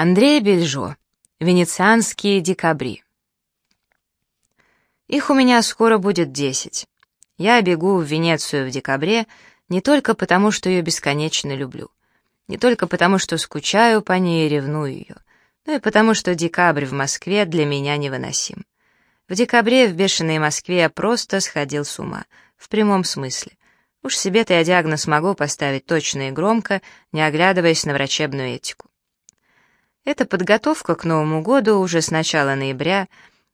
Андрей Бельжо. Венецианские декабри. Их у меня скоро будет десять. Я бегу в Венецию в декабре не только потому, что ее бесконечно люблю, не только потому, что скучаю по ней и ревную ее, но и потому, что декабрь в Москве для меня невыносим. В декабре в бешеной Москве я просто сходил с ума, в прямом смысле. Уж себе-то я диагноз могу поставить точно и громко, не оглядываясь на врачебную этику. Эта подготовка к Новому году уже с начала ноября,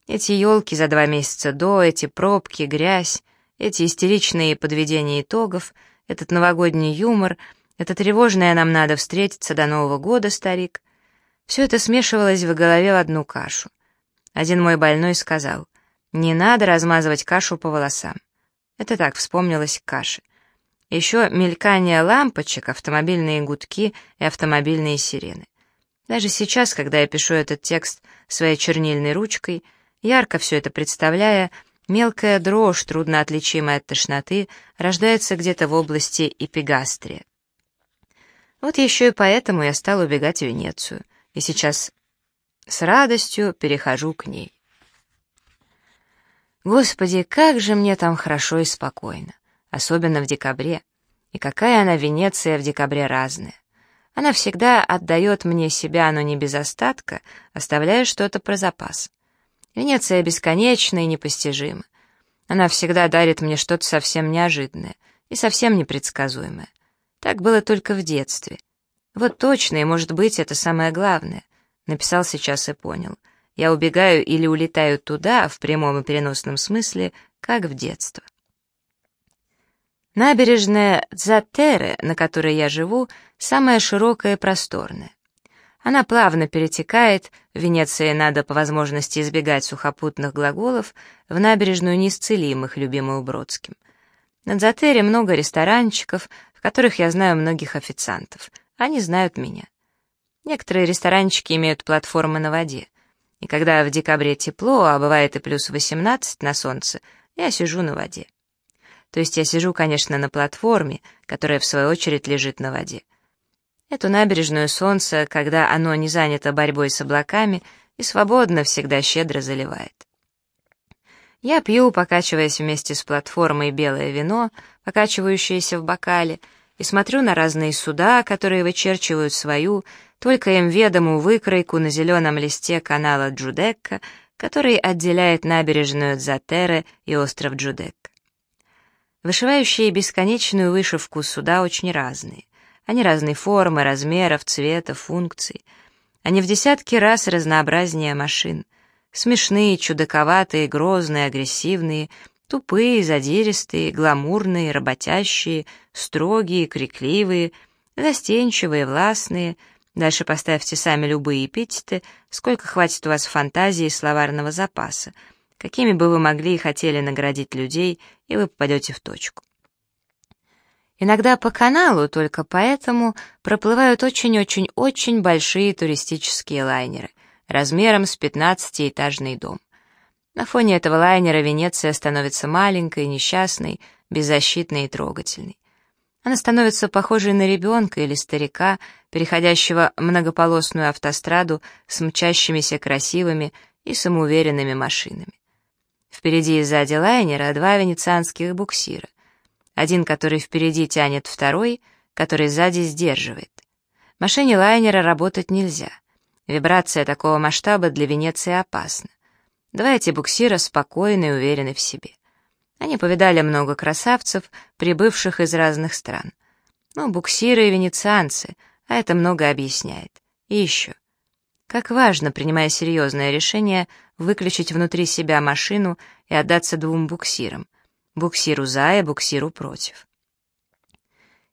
эти елки за два месяца до, эти пробки, грязь, эти истеричные подведения итогов, этот новогодний юмор, это тревожное нам надо встретиться до Нового года, старик. Все это смешивалось в голове в одну кашу. Один мой больной сказал, не надо размазывать кашу по волосам. Это так вспомнилось каши. Еще мелькание лампочек, автомобильные гудки и автомобильные сирены. Даже сейчас, когда я пишу этот текст своей чернильной ручкой, ярко все это представляя, мелкая дрожь, трудно отличимая от тошноты, рождается где-то в области эпигастрия. Вот еще и поэтому я стал убегать в Венецию, и сейчас с радостью перехожу к ней. Господи, как же мне там хорошо и спокойно, особенно в декабре. И какая она Венеция в декабре разная. Она всегда отдает мне себя, но не без остатка, оставляя что-то про запас. Венеция бесконечна и непостижима. Она всегда дарит мне что-то совсем неожиданное и совсем непредсказуемое. Так было только в детстве. Вот точно, и может быть, это самое главное. Написал сейчас и понял. Я убегаю или улетаю туда, в прямом и переносном смысле, как в детство. Набережная Дзатере, на которой я живу, самая широкая и просторная. Она плавно перетекает, в Венеции надо по возможности избегать сухопутных глаголов, в набережную неисцелимых, любимую Бродским. На Дзатере много ресторанчиков, в которых я знаю многих официантов. Они знают меня. Некоторые ресторанчики имеют платформы на воде. И когда в декабре тепло, а бывает и плюс 18 на солнце, я сижу на воде. То есть я сижу, конечно, на платформе, которая, в свою очередь, лежит на воде. Эту набережную солнце, когда оно не занято борьбой с облаками, и свободно всегда щедро заливает. Я пью, покачиваясь вместе с платформой белое вино, покачивающееся в бокале, и смотрю на разные суда, которые вычерчивают свою, только им ведомую выкройку на зеленом листе канала Джудекка, который отделяет набережную Дзатере и остров Джудекка. Вышивающие бесконечную вышивку суда очень разные. Они разной формы, размеров, цвета, функций. Они в десятки раз разнообразнее машин. Смешные, чудаковатые, грозные, агрессивные, тупые, задиристые, гламурные, работящие, строгие, крикливые, застенчивые, властные. Дальше поставьте сами любые эпитеты, сколько хватит у вас фантазии и словарного запаса — какими бы вы могли и хотели наградить людей, и вы попадете в точку. Иногда по каналу, только поэтому, проплывают очень-очень-очень большие туристические лайнеры, размером с 15-этажный дом. На фоне этого лайнера Венеция становится маленькой, несчастной, беззащитной и трогательной. Она становится похожей на ребенка или старика, переходящего многополосную автостраду с мчащимися красивыми и самоуверенными машинами. Впереди и сзади лайнера два венецианских буксира. Один, который впереди тянет второй, который сзади сдерживает. Машине лайнера работать нельзя. Вибрация такого масштаба для Венеции опасна. Два эти буксира спокойны и уверены в себе. Они повидали много красавцев, прибывших из разных стран. Ну, буксиры и венецианцы, а это много объясняет. И еще. Как важно, принимая серьезное решение, выключить внутри себя машину и отдаться двум буксирам. Буксиру за и буксиру против.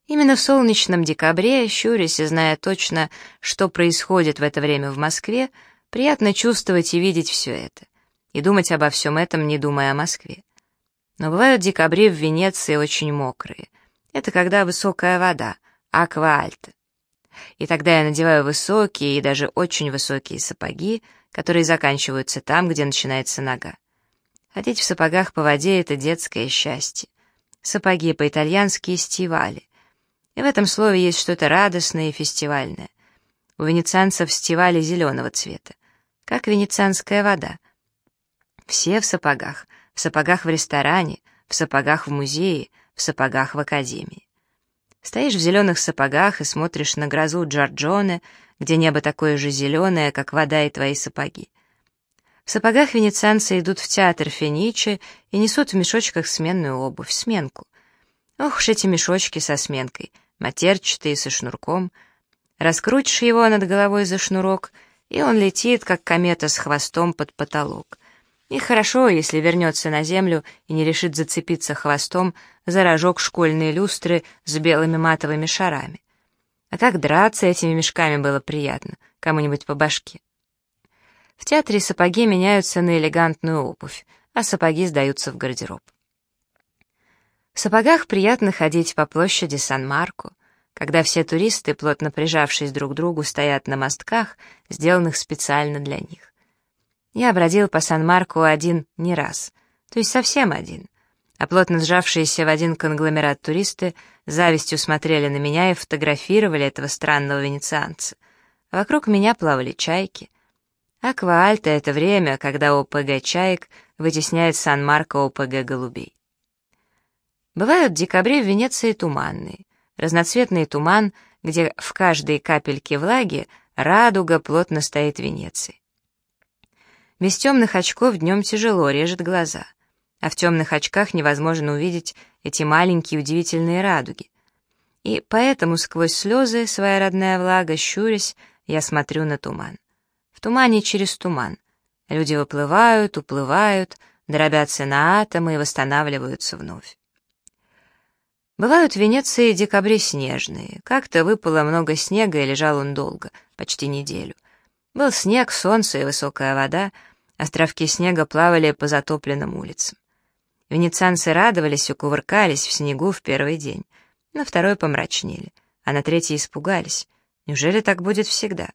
Именно в солнечном декабре, щурясь и зная точно, что происходит в это время в Москве, приятно чувствовать и видеть все это, и думать обо всем этом, не думая о Москве. Но бывают декабри в Венеции очень мокрые. Это когда высокая вода, аква альта. И тогда я надеваю высокие и даже очень высокие сапоги, которые заканчиваются там, где начинается нога. Ходить в сапогах по воде — это детское счастье. Сапоги по-итальянски «стивали». И в этом слове есть что-то радостное и фестивальное. У венецианцев стивали зеленого цвета, как венецианская вода. Все в сапогах, в сапогах в ресторане, в сапогах в музее, в сапогах в академии. Стоишь в зеленых сапогах и смотришь на грозу Джорджоне, где небо такое же зеленое, как вода и твои сапоги. В сапогах венецианцы идут в театр Феничи и несут в мешочках сменную обувь, сменку. Ох уж эти мешочки со сменкой, матерчатые, со шнурком. Раскрутишь его над головой за шнурок, и он летит, как комета с хвостом под потолок. И хорошо, если вернется на землю и не решит зацепиться хвостом за рожок школьной люстры с белыми матовыми шарами. А как драться этими мешками было приятно, кому-нибудь по башке. В театре сапоги меняются на элегантную обувь, а сапоги сдаются в гардероб. В сапогах приятно ходить по площади Сан-Марко, когда все туристы, плотно прижавшись друг к другу, стоят на мостках, сделанных специально для них. Я бродил по Сан-Марко один не раз, то есть совсем один. А плотно сжавшиеся в один конгломерат туристы завистью смотрели на меня и фотографировали этого странного венецианца. вокруг меня плавали чайки. Акваальта — это время, когда ОПГ чаек вытесняет Сан-Марко ОПГ голубей. Бывают в декабре в Венеции туманные. Разноцветный туман, где в каждой капельке влаги радуга плотно стоит Венеции. Без темных очков днем тяжело, режет глаза. А в темных очках невозможно увидеть эти маленькие удивительные радуги. И поэтому сквозь слезы, своя родная влага, щурясь, я смотрю на туман. В тумане через туман. Люди выплывают, уплывают, дробятся на атомы и восстанавливаются вновь. Бывают в Венеции декабри снежные. Как-то выпало много снега, и лежал он долго, почти неделю. Был снег, солнце и высокая вода — Островки снега плавали по затопленным улицам. Венецианцы радовались и кувыркались в снегу в первый день. На второй помрачнели, а на третий испугались. Неужели так будет всегда?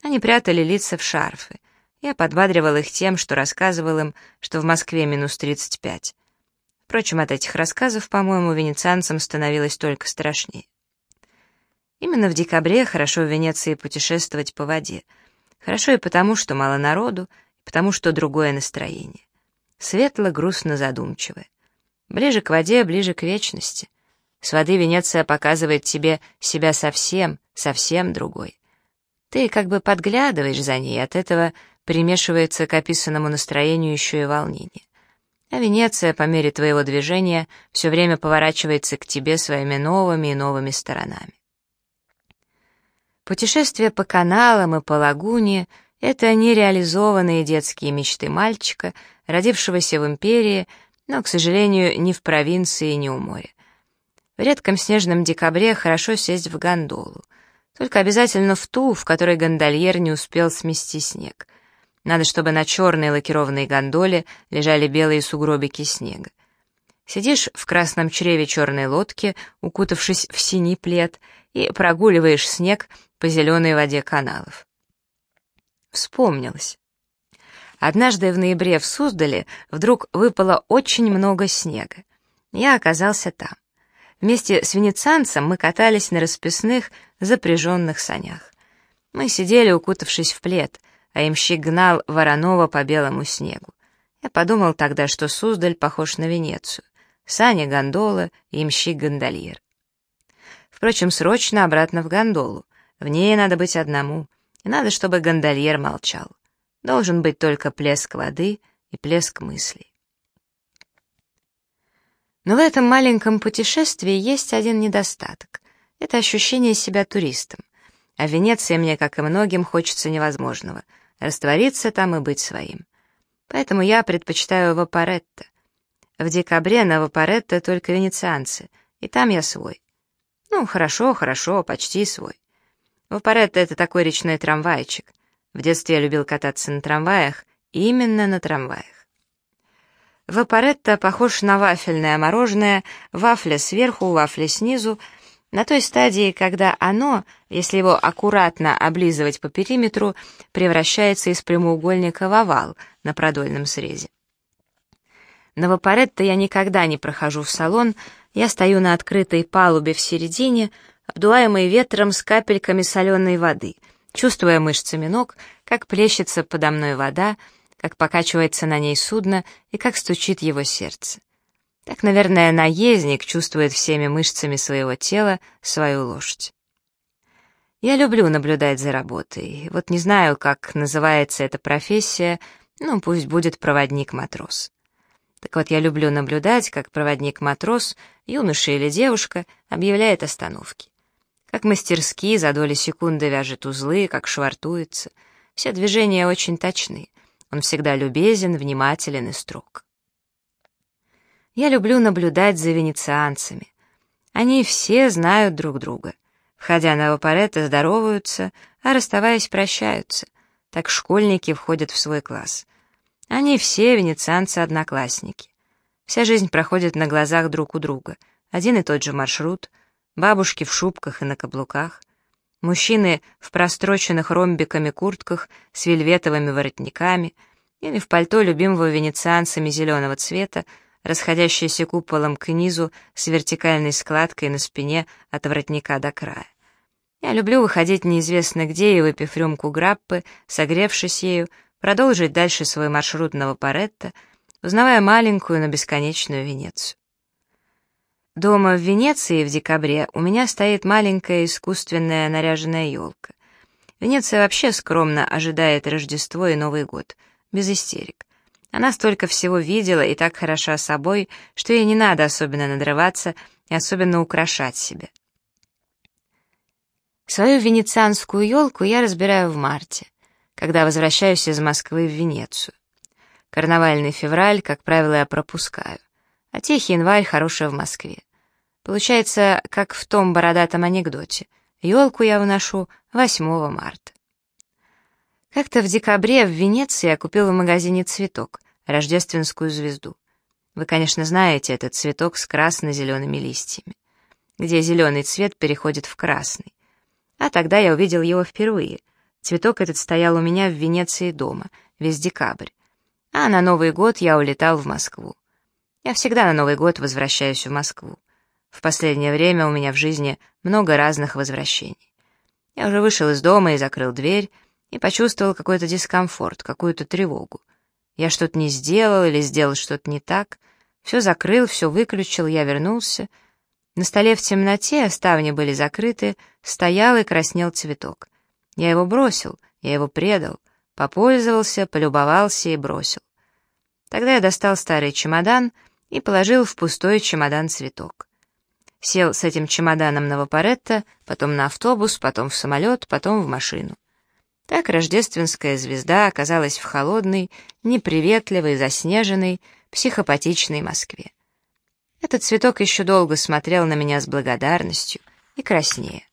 Они прятали лица в шарфы. Я подбадривал их тем, что рассказывал им, что в Москве минус 35. Впрочем, от этих рассказов, по-моему, венецианцам становилось только страшнее. Именно в декабре хорошо в Венеции путешествовать по воде. Хорошо и потому, что мало народу, потому что другое настроение. Светло, грустно, задумчивое. Ближе к воде, ближе к вечности. С воды Венеция показывает тебе себя совсем, совсем другой. Ты как бы подглядываешь за ней, от этого примешивается к описанному настроению еще и волнение. А Венеция, по мере твоего движения, все время поворачивается к тебе своими новыми и новыми сторонами. Путешествие по каналам и по лагуне — это нереализованные детские мечты мальчика, родившегося в империи, но, к сожалению, ни в провинции, ни у моря. В редком снежном декабре хорошо сесть в гондолу. Только обязательно в ту, в которой гондольер не успел смести снег. Надо, чтобы на черной лакированной гондоле лежали белые сугробики снега. Сидишь в красном чреве черной лодки, укутавшись в синий плед, и прогуливаешь снег по зеленой воде каналов. Вспомнилось. Однажды в ноябре в Суздале вдруг выпало очень много снега. Я оказался там. Вместе с венецианцем мы катались на расписных, запряженных санях. Мы сидели, укутавшись в плед, а имщик гнал Воронова по белому снегу. Я подумал тогда, что Суздаль похож на Венецию. Сани — гондола, имщик — гондольер. Впрочем, срочно обратно в гондолу. В ней надо быть одному — и надо, чтобы гондольер молчал. Должен быть только плеск воды и плеск мыслей. Но в этом маленьком путешествии есть один недостаток. Это ощущение себя туристом. А в Венеции мне, как и многим, хочется невозможного — раствориться там и быть своим. Поэтому я предпочитаю Вапоретто. В декабре на Вапоретто только венецианцы, и там я свой. Ну, хорошо, хорошо, почти свой. Вапоретто — это такой речной трамвайчик. В детстве я любил кататься на трамваях, именно на трамваях. Вапоретто похож на вафельное мороженое, вафля сверху, вафля снизу, на той стадии, когда оно, если его аккуратно облизывать по периметру, превращается из прямоугольника в овал на продольном срезе. На Вапоретто я никогда не прохожу в салон, я стою на открытой палубе в середине, обдуваемый ветром с капельками соленой воды, чувствуя мышцами ног, как плещется подо мной вода, как покачивается на ней судно и как стучит его сердце. Так, наверное, наездник чувствует всеми мышцами своего тела свою лошадь. Я люблю наблюдать за работой. Вот не знаю, как называется эта профессия, ну, пусть будет проводник-матрос. Так вот, я люблю наблюдать, как проводник-матрос, юноша или девушка, объявляет остановки. Как мастерски за доли секунды вяжет узлы, как швартуется. Все движения очень точны. Он всегда любезен, внимателен и строг. Я люблю наблюдать за венецианцами. Они все знают друг друга. Входя на вапоретто, здороваются, а расставаясь, прощаются. Так школьники входят в свой класс. Они все венецианцы-одноклассники. Вся жизнь проходит на глазах друг у друга. Один и тот же маршрут, бабушки в шубках и на каблуках, мужчины в простроченных ромбиками куртках с вельветовыми воротниками или в пальто любимого венецианцами зеленого цвета, расходящиеся куполом к низу с вертикальной складкой на спине от воротника до края. Я люблю выходить неизвестно где и, выпив рюмку граппы, согревшись ею, продолжить дальше свой маршрут Новопаретто, узнавая маленькую, но бесконечную Венецию. Дома в Венеции в декабре у меня стоит маленькая искусственная наряженная елка. Венеция вообще скромно ожидает Рождество и Новый год, без истерик. Она столько всего видела и так хороша собой, что ей не надо особенно надрываться и особенно украшать себя. Свою венецианскую елку я разбираю в марте когда возвращаюсь из Москвы в Венецию. Карнавальный февраль, как правило, я пропускаю, а тихий январь хороший в Москве. Получается, как в том бородатом анекдоте. Елку я выношу 8 марта. Как-то в декабре в Венеции я купил в магазине цветок, рождественскую звезду. Вы, конечно, знаете этот цветок с красно-зелеными листьями, где зеленый цвет переходит в красный. А тогда я увидел его впервые — Цветок этот стоял у меня в Венеции дома, весь декабрь. А на Новый год я улетал в Москву. Я всегда на Новый год возвращаюсь в Москву. В последнее время у меня в жизни много разных возвращений. Я уже вышел из дома и закрыл дверь, и почувствовал какой-то дискомфорт, какую-то тревогу. Я что-то не сделал или сделал что-то не так. Все закрыл, все выключил, я вернулся. На столе в темноте, ставни были закрыты, стоял и краснел цветок. Я его бросил, я его предал, попользовался, полюбовался и бросил. Тогда я достал старый чемодан и положил в пустой чемодан цветок. Сел с этим чемоданом на вапоретто, потом на автобус, потом в самолет, потом в машину. Так рождественская звезда оказалась в холодной, неприветливой, заснеженной, психопатичной Москве. Этот цветок еще долго смотрел на меня с благодарностью и краснее.